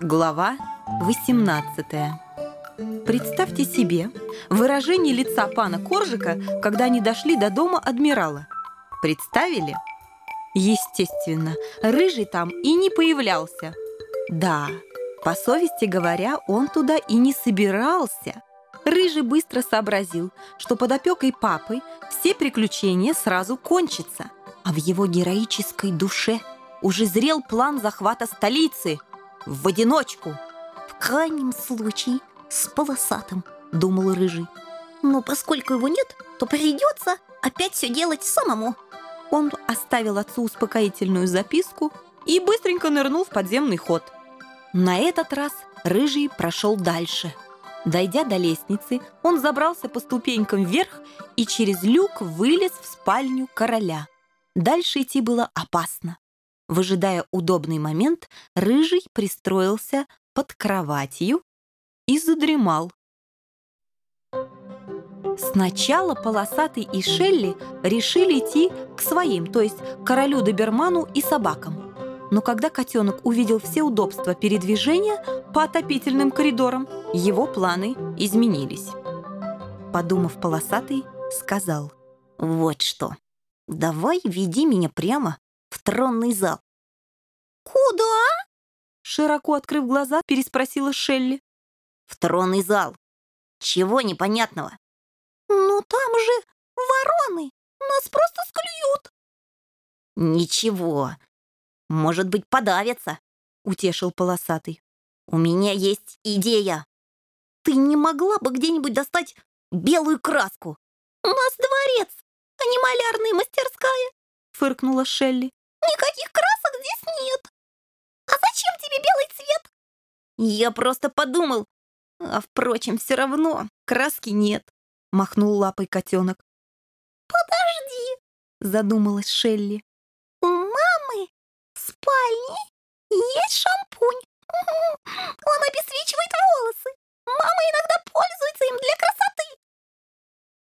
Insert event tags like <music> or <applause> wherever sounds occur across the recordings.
Глава 18 Представьте себе выражение лица пана Коржика, когда они дошли до дома адмирала. Представили? Естественно, рыжий там и не появлялся. Да, по совести говоря, он туда и не собирался. Рыжий быстро сообразил, что под опекой папы все приключения сразу кончатся, а в его героической душе уже зрел план захвата столицы в одиночку. В крайнем случае с полосатым, думал Рыжий. Но поскольку его нет, то придется опять все делать самому. Он оставил отцу успокоительную записку и быстренько нырнул в подземный ход. На этот раз Рыжий прошел дальше. Дойдя до лестницы, он забрался по ступенькам вверх и через люк вылез в спальню короля. Дальше идти было опасно. Выжидая удобный момент, Рыжий пристроился под кроватью и задремал. Сначала Полосатый и Шелли решили идти к своим, то есть королю Доберману и собакам. Но когда котенок увидел все удобства передвижения по отопительным коридорам, его планы изменились. Подумав, Полосатый сказал, «Вот что, давай веди меня прямо тронный зал». «Куда?» Широко открыв глаза, переспросила Шелли. «В тронный зал. Чего непонятного?» «Ну там же вороны! Нас просто склюют!» «Ничего. Может быть, подавятся», — утешил полосатый. «У меня есть идея. Ты не могла бы где-нибудь достать белую краску?» «У нас дворец, а не малярная мастерская», — фыркнула Шелли. «Никаких красок здесь нет. А зачем тебе белый цвет?» «Я просто подумал. А, впрочем, все равно краски нет», — махнул лапой котенок. «Подожди», — задумалась Шелли. «У мамы в спальне есть шампунь. <laughs> Он обесвечивает волосы. Мама иногда пользуется им для красоты».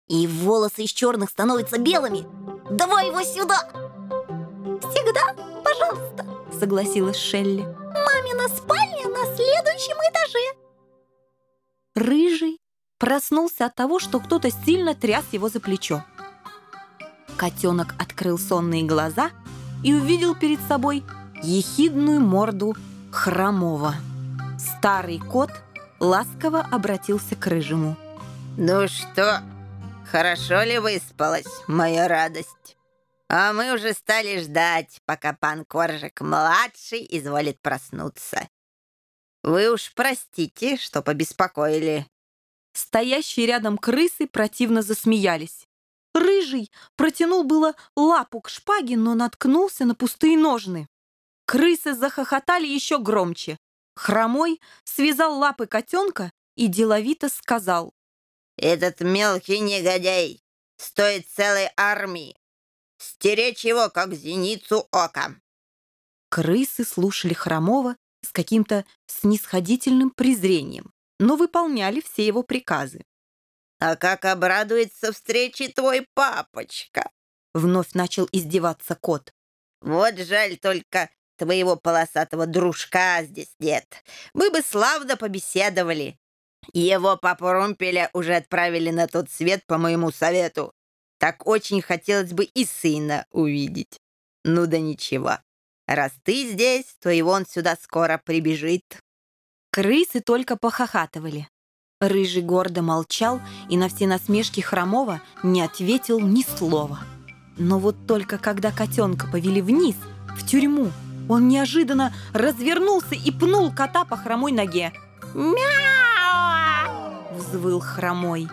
«И волосы из черных становятся белыми. Давай его сюда!» «Всегда, пожалуйста», — согласилась Шелли. «Мамина спальня на следующем этаже». Рыжий проснулся от того, что кто-то сильно тряс его за плечо. Котенок открыл сонные глаза и увидел перед собой ехидную морду хромого. Старый кот ласково обратился к рыжему. «Ну что, хорошо ли выспалась, моя радость? А мы уже стали ждать, пока пан Коржик-младший изволит проснуться. Вы уж простите, что побеспокоили». Стоящие рядом крысы противно засмеялись. Рыжий протянул было лапу к шпаге, но наткнулся на пустые ножны. Крысы захохотали еще громче. Хромой связал лапы котенка и деловито сказал. «Этот мелкий негодяй стоит целой армии. Стеречь его, как зеницу ока». Крысы слушали Хромова с каким-то снисходительным презрением, но выполняли все его приказы. «А как обрадуется встрече твой папочка!» Вновь начал издеваться кот. «Вот жаль только, твоего полосатого дружка здесь нет. Мы бы славно побеседовали. Его папу Румпеля уже отправили на тот свет по моему совету. Так очень хотелось бы и сына увидеть. Ну да ничего. Раз ты здесь, то и он сюда скоро прибежит». Крысы только похохатывали. Рыжий гордо молчал и на все насмешки Хромова не ответил ни слова. Но вот только когда котенка повели вниз, в тюрьму, он неожиданно развернулся и пнул кота по хромой ноге. «Мяу!» — взвыл хромой.